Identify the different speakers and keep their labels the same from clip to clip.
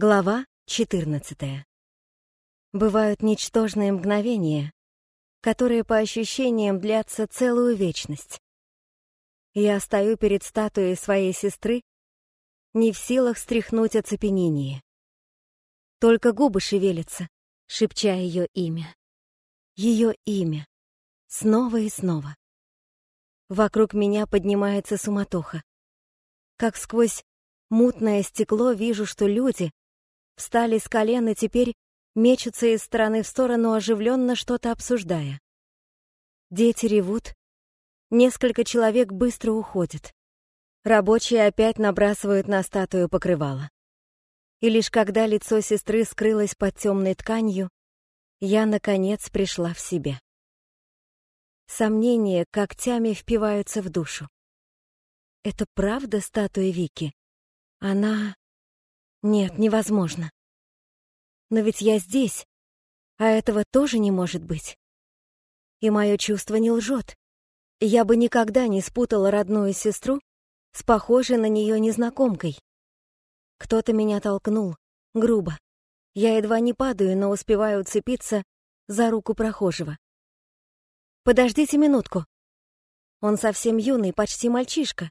Speaker 1: Глава 14. Бывают ничтожные мгновения, которые по ощущениям длятся целую вечность. Я стою перед статуей своей сестры, не в силах стряхнуть оцепенение. Только губы шевелятся, шепча ее имя. Ее имя. Снова и снова. Вокруг меня поднимается суматоха. Как сквозь мутное стекло вижу, что люди, встали с колен и теперь мечутся из стороны в сторону, оживленно что-то обсуждая. Дети ревут, несколько человек быстро уходят. Рабочие опять набрасывают на статую покрывало. И лишь когда лицо сестры скрылось под темной тканью, я, наконец, пришла в себя. Сомнения когтями впиваются в душу. Это правда статуя Вики? Она... Нет, невозможно. Но ведь я здесь, а этого тоже не может быть. И мое чувство не лжет. Я бы никогда не спутала родную сестру с похожей на нее незнакомкой. Кто-то меня толкнул, грубо. Я едва не падаю, но успеваю уцепиться за руку прохожего. «Подождите минутку». Он совсем юный, почти мальчишка.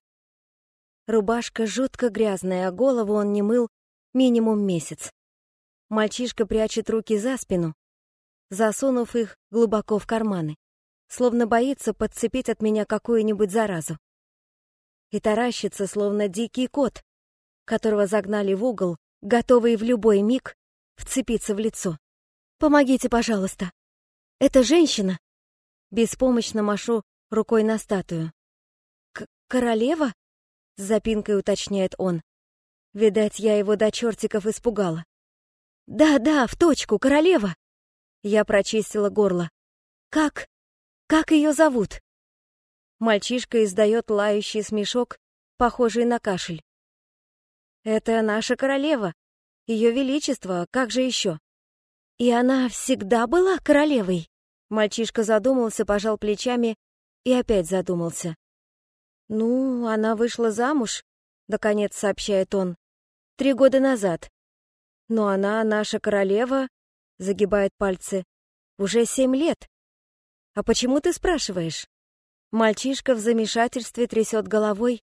Speaker 1: Рубашка жутко грязная, а голову он не мыл минимум месяц. Мальчишка прячет руки за спину, засунув их глубоко в карманы, словно боится подцепить от меня какую-нибудь заразу. И таращится, словно дикий кот, которого загнали в угол, готовый в любой миг вцепиться в лицо. «Помогите, пожалуйста! Это женщина!» Беспомощно машу рукой на статую. К «Королева?» — с запинкой уточняет он. Видать, я его до чертиков испугала. «Да-да, в точку, королева!» Я прочистила горло. «Как? Как ее зовут?» Мальчишка издает лающий смешок, похожий на кашель. «Это наша королева, ее величество, как же еще?» «И она всегда была королевой?» Мальчишка задумался, пожал плечами и опять задумался. «Ну, она вышла замуж», — наконец сообщает он. Три года назад. Но она, наша королева, загибает пальцы, уже семь лет. А почему ты спрашиваешь? Мальчишка в замешательстве трясет головой,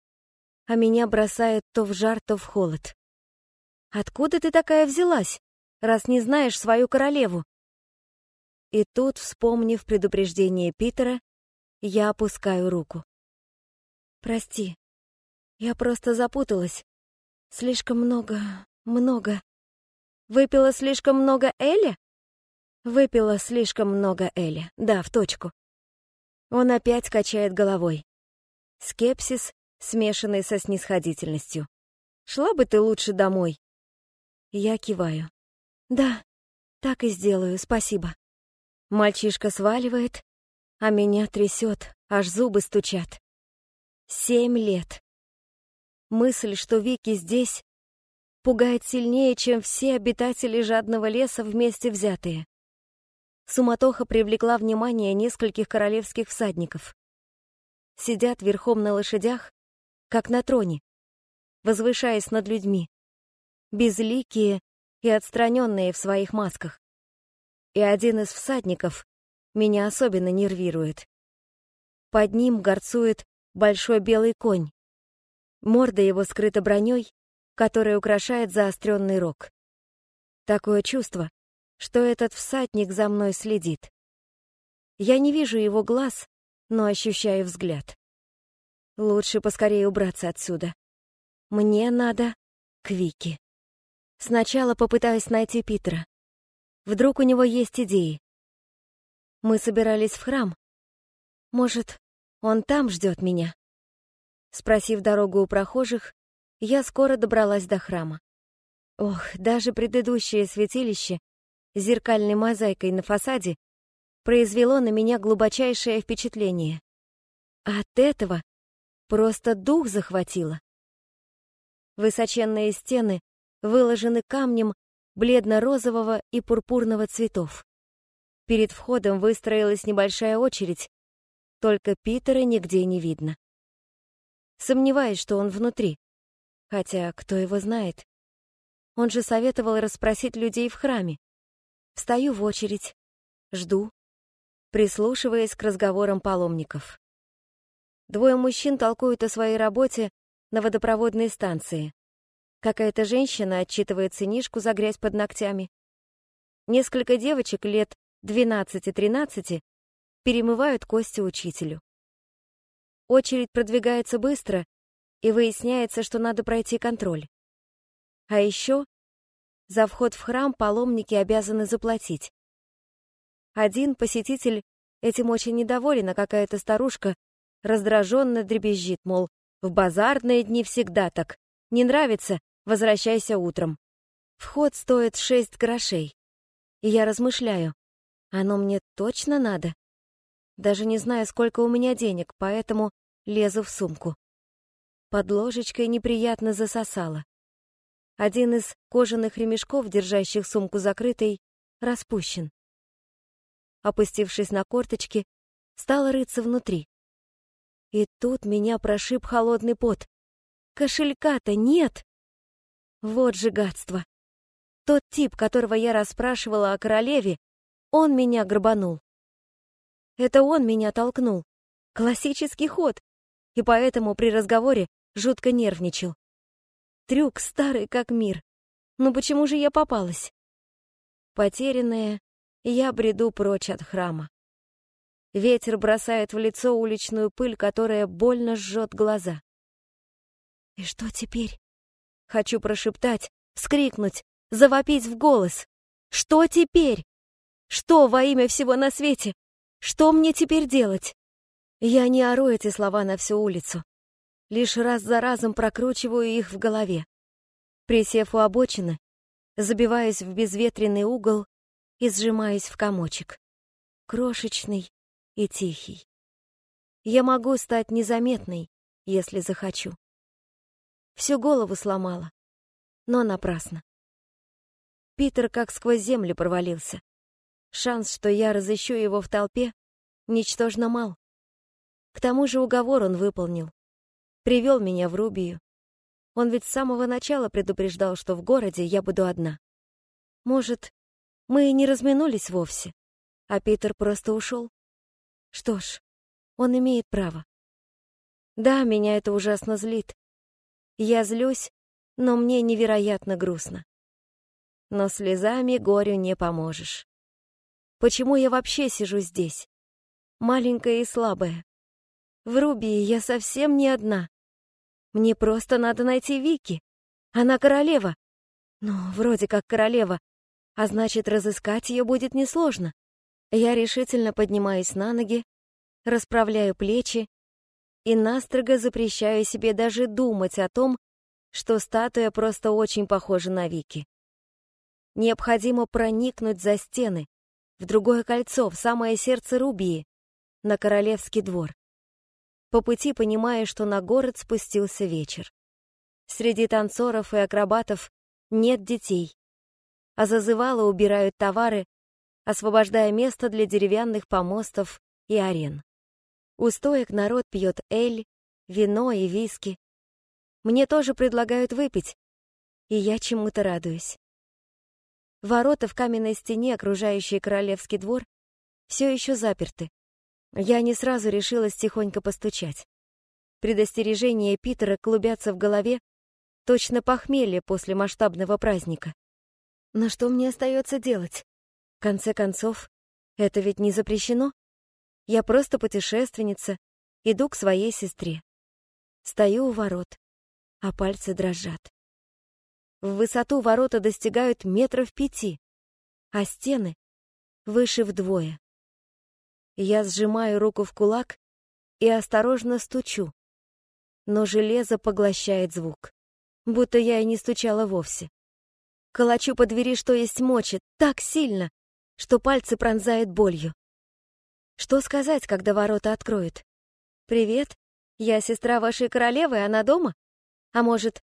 Speaker 1: а меня бросает то в жар, то в холод. Откуда ты такая взялась, раз не знаешь свою королеву? И тут, вспомнив предупреждение Питера, я опускаю руку. Прости, я просто запуталась. Слишком много, много. Выпила слишком много Эли? Выпила слишком много Эли. Да, в точку. Он опять качает головой. Скепсис, смешанный со снисходительностью. Шла бы ты лучше домой. Я киваю. Да, так и сделаю, спасибо. Мальчишка сваливает, а меня трясет, аж зубы стучат. Семь лет. Мысль, что Вики здесь, пугает сильнее, чем все обитатели жадного леса вместе взятые. Суматоха привлекла внимание нескольких королевских всадников. Сидят верхом на лошадях, как на троне, возвышаясь над людьми, безликие и отстраненные в своих масках. И один из всадников меня особенно нервирует. Под ним горцует большой белый конь, Морда его скрыта броней, которая украшает заостренный рог. Такое чувство, что этот всадник за мной следит. Я не вижу его глаз, но ощущаю взгляд. Лучше поскорее убраться отсюда. Мне надо к Вике. Сначала попытаюсь найти Питера. Вдруг у него есть идеи. Мы собирались в храм. Может, он там ждет меня. Спросив дорогу у прохожих, я скоро добралась до храма. Ох, даже предыдущее святилище с зеркальной мозаикой на фасаде произвело на меня глубочайшее впечатление. От этого просто дух захватило. Высоченные стены выложены камнем бледно-розового и пурпурного цветов. Перед входом выстроилась небольшая очередь, только Питера нигде не видно. Сомневаюсь, что он внутри. Хотя, кто его знает? Он же советовал расспросить людей в храме. Встаю в очередь, жду, прислушиваясь к разговорам паломников. Двое мужчин толкуют о своей работе на водопроводной станции. Какая-то женщина отчитывает сынишку за грязь под ногтями. Несколько девочек лет 12-13 перемывают кости учителю. Очередь продвигается быстро, и выясняется, что надо пройти контроль. А еще за вход в храм паломники обязаны заплатить. Один посетитель этим очень недоволен, а какая-то старушка раздраженно дребезжит, мол, в базарные дни всегда так. Не нравится — возвращайся утром. Вход стоит шесть грошей. И я размышляю, оно мне точно надо? Даже не знаю, сколько у меня денег, поэтому лезу в сумку. Под ложечкой неприятно засосало. Один из кожаных ремешков, держащих сумку закрытой, распущен. Опустившись на корточки, стала рыться внутри. И тут меня прошиб холодный пот. Кошелька-то нет! Вот же гадство! Тот тип, которого я расспрашивала о королеве, он меня грабанул. Это он меня толкнул. Классический ход. И поэтому при разговоре жутко нервничал. Трюк старый как мир. Ну почему же я попалась? Потерянная, я бреду прочь от храма. Ветер бросает в лицо уличную пыль, которая больно жжет глаза. И что теперь? Хочу прошептать, вскрикнуть, завопить в голос. Что теперь? Что во имя всего на свете? Что мне теперь делать? Я не ору эти слова на всю улицу. Лишь раз за разом прокручиваю их в голове. Присев у обочины, забиваюсь в безветренный угол и сжимаюсь в комочек. Крошечный и тихий. Я могу стать незаметной, если захочу. Всю голову сломала, но напрасно. Питер как сквозь землю провалился. Шанс, что я разыщу его в толпе, ничтожно мал. К тому же уговор он выполнил. Привел меня в Рубию. Он ведь с самого начала предупреждал, что в городе я буду одна. Может, мы и не разминулись вовсе, а Питер просто ушел? Что ж, он имеет право. Да, меня это ужасно злит. Я злюсь, но мне невероятно грустно. Но слезами горю не поможешь. Почему я вообще сижу здесь? Маленькая и слабая. В Рубии я совсем не одна. Мне просто надо найти Вики. Она королева. Ну, вроде как королева. А значит, разыскать ее будет несложно. Я решительно поднимаюсь на ноги, расправляю плечи и настрого запрещаю себе даже думать о том, что статуя просто очень похожа на Вики. Необходимо проникнуть за стены, в другое кольцо, в самое сердце Рубии, на королевский двор. По пути понимая, что на город спустился вечер. Среди танцоров и акробатов нет детей, а зазывало убирают товары, освобождая место для деревянных помостов и арен. У стоек народ пьет эль, вино и виски. Мне тоже предлагают выпить, и я чему-то радуюсь. Ворота в каменной стене, окружающие королевский двор, все еще заперты. Я не сразу решилась тихонько постучать. Предостережения Питера клубятся в голове, точно похмелье после масштабного праздника. Но что мне остается делать? В конце концов, это ведь не запрещено. Я просто путешественница, иду к своей сестре. Стою у ворот, а пальцы дрожат. В высоту ворота достигают метров пяти, а стены выше вдвое. Я сжимаю руку в кулак и осторожно стучу. Но железо поглощает звук, будто я и не стучала вовсе. Колочу по двери, что есть мочи, так сильно, что пальцы пронзает болью. Что сказать, когда ворота откроют? «Привет, я сестра вашей королевы, она дома? А может,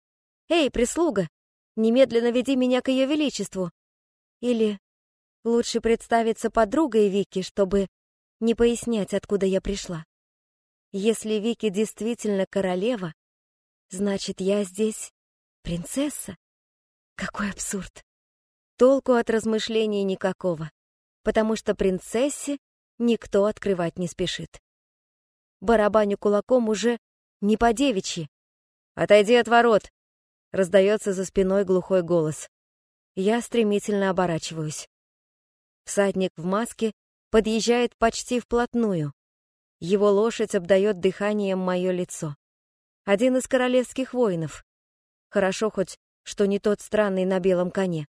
Speaker 1: эй, прислуга, немедленно веди меня к ее величеству?» Или лучше представиться подругой Вики, чтобы не пояснять, откуда я пришла. Если Вики действительно королева, значит, я здесь принцесса. Какой абсурд. Толку от размышлений никакого, потому что принцессе никто открывать не спешит. Барабаню кулаком уже не по девичьи. «Отойди от ворот!» — раздается за спиной глухой голос. Я стремительно оборачиваюсь. Всадник в маске подъезжает почти вплотную. Его лошадь обдает дыханием мое лицо. Один из королевских воинов. Хорошо хоть, что не тот странный на белом коне.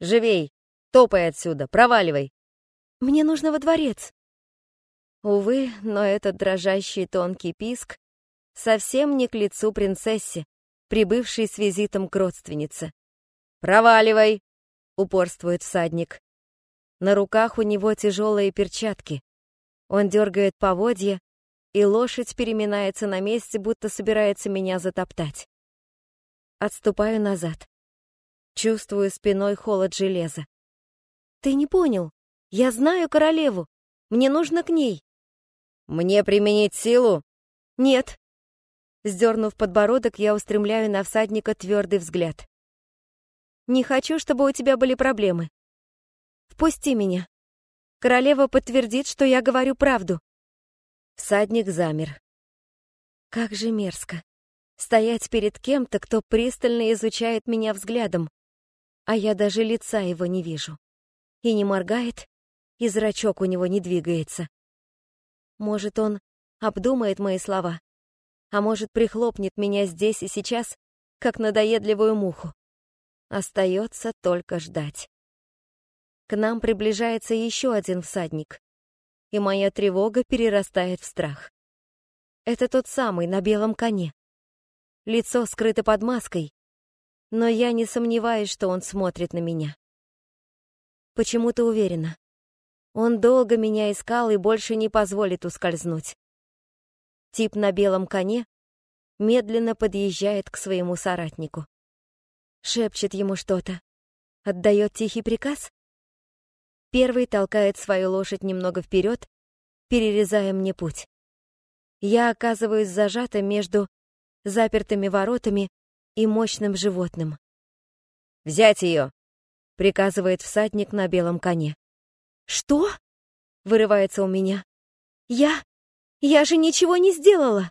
Speaker 1: «Живей! Топай отсюда! Проваливай!» «Мне нужно во дворец!» Увы, но этот дрожащий тонкий писк совсем не к лицу принцессе, прибывшей с визитом к родственнице. «Проваливай!» — упорствует всадник. На руках у него тяжелые перчатки. Он дергает поводья, и лошадь переминается на месте, будто собирается меня затоптать. Отступаю назад. Чувствую спиной холод железа. «Ты не понял. Я знаю королеву. Мне нужно к ней». «Мне применить силу?» «Нет». Сдернув подбородок, я устремляю на всадника твердый взгляд. «Не хочу, чтобы у тебя были проблемы. Впусти меня. Королева подтвердит, что я говорю правду». Всадник замер. Как же мерзко. Стоять перед кем-то, кто пристально изучает меня взглядом, а я даже лица его не вижу. И не моргает, и зрачок у него не двигается. Может, он обдумает мои слова, а может, прихлопнет меня здесь и сейчас, как надоедливую муху. Остается только ждать. К нам приближается еще один всадник, и моя тревога перерастает в страх. Это тот самый на белом коне. Лицо скрыто под маской, но я не сомневаюсь, что он смотрит на меня. Почему-то уверена. Он долго меня искал и больше не позволит ускользнуть. Тип на белом коне медленно подъезжает к своему соратнику. Шепчет ему что-то. Отдает тихий приказ? Первый толкает свою лошадь немного вперед, перерезая мне путь. Я оказываюсь зажата между запертыми воротами и мощным животным. «Взять ее!» — приказывает всадник на белом коне. «Что?» — вырывается у меня. «Я... я же ничего не сделала!»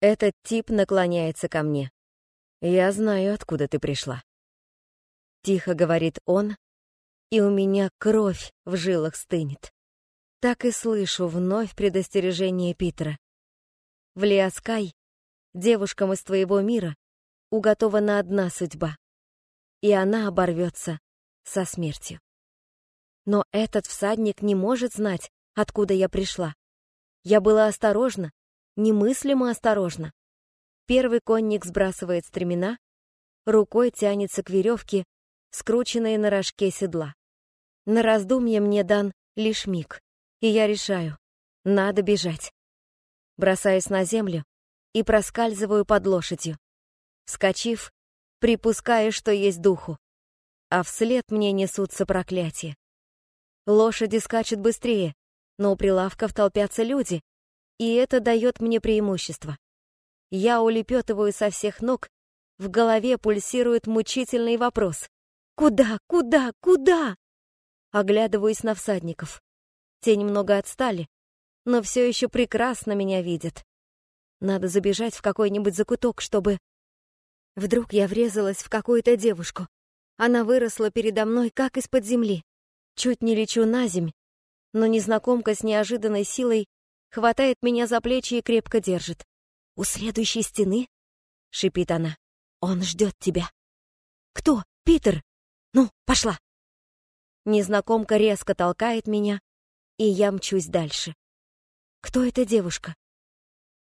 Speaker 1: Этот тип наклоняется ко мне. «Я знаю, откуда ты пришла». Тихо говорит он, и у меня кровь в жилах стынет. Так и слышу вновь предостережение Питера. В Лиаскай девушкам из твоего мира уготована одна судьба, и она оборвется со смертью. Но этот всадник не может знать, откуда я пришла. Я была осторожна, немыслимо осторожна. Первый конник сбрасывает стремена, рукой тянется к веревке, скрученной на рожке седла. На раздумье мне дан лишь миг, и я решаю, надо бежать. Бросаюсь на землю, и проскальзываю под лошадью. Вскочив, припускаю, что есть духу, а вслед мне несутся проклятия. Лошади скачут быстрее, но у прилавков толпятся люди, и это дает мне преимущество. Я улепетываю со всех ног, в голове пульсирует мучительный вопрос. «Куда? Куда? Куда?» Оглядываюсь на всадников. Те немного отстали, но все еще прекрасно меня видят. Надо забежать в какой-нибудь закуток, чтобы... Вдруг я врезалась в какую-то девушку. Она выросла передо мной, как из-под земли. Чуть не лечу на земь, но незнакомка с неожиданной силой хватает меня за плечи и крепко держит. «У следующей стены?» — шипит она. «Он ждет тебя». «Кто? Питер? Ну, пошла!» Незнакомка резко толкает меня, и я мчусь дальше. Кто эта девушка?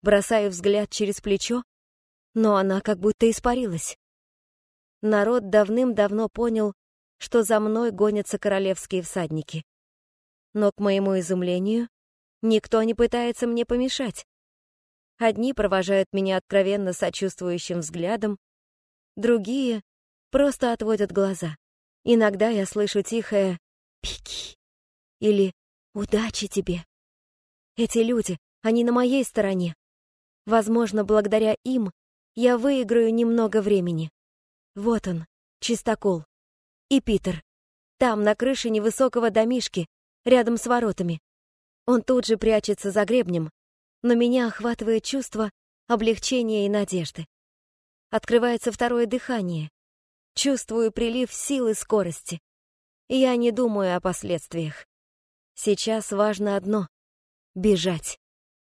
Speaker 1: Бросаю взгляд через плечо, но она как будто испарилась. Народ давным-давно понял, что за мной гонятся королевские всадники. Но, к моему изумлению, никто не пытается мне помешать. Одни провожают меня откровенно сочувствующим взглядом, другие просто отводят глаза. Иногда я слышу тихое «Пики» или «Удачи тебе». Эти люди, они на моей стороне. Возможно, благодаря им я выиграю немного времени. Вот он, чистокол. И Питер. Там, на крыше невысокого домишки, рядом с воротами. Он тут же прячется за гребнем, но меня охватывает чувство облегчения и надежды. Открывается второе дыхание. Чувствую прилив сил и скорости. Я не думаю о последствиях. Сейчас важно одно — бежать.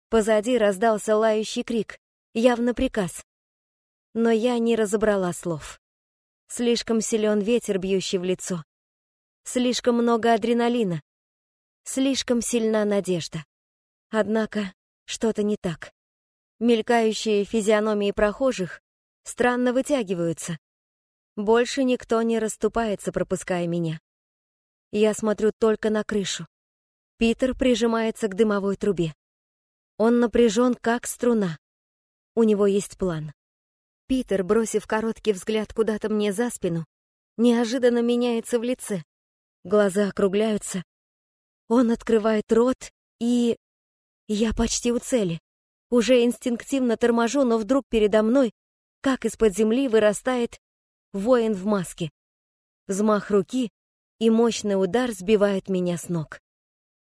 Speaker 1: Позади раздался лающий крик, явно приказ. Но я не разобрала слов. Слишком силен ветер, бьющий в лицо. Слишком много адреналина. Слишком сильна надежда. Однако что-то не так. Мелькающие физиономии прохожих странно вытягиваются. Больше никто не расступается, пропуская меня. Я смотрю только на крышу. Питер прижимается к дымовой трубе. Он напряжен, как струна. У него есть план. Питер, бросив короткий взгляд куда-то мне за спину, неожиданно меняется в лице. Глаза округляются. Он открывает рот, и... Я почти у цели. Уже инстинктивно торможу, но вдруг передо мной, как из-под земли, вырастает воин в маске. Взмах руки, и мощный удар сбивает меня с ног.